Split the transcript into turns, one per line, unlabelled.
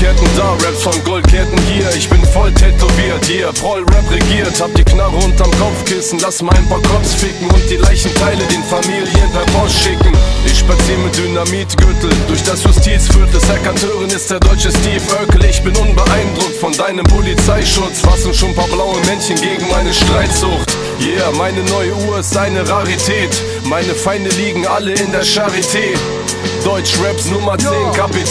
Goldketten da, Raps von Goldketten hier. Ich bin voll tätowiert, hier, voll Rap regiert. Hab die Knarre unterm Kopfkissen, lass mal ein paar Cops ficken und die Leichenteile den Familien per Post schicken. Ich spazier mit Dynamitgürtel durch das Justizviertel. Serkantörin ist der deutsche Steve Urkel. Ich bin unbeeindruckt von deinem Polizeischutz. Was sind schon paar blaue Männchen gegen meine Streitsucht? Yeah, meine neue Uhr ist eine Rarität. Meine Feinde liegen alle in der Charité. Deutsch Raps Nummer 10 Kapitän.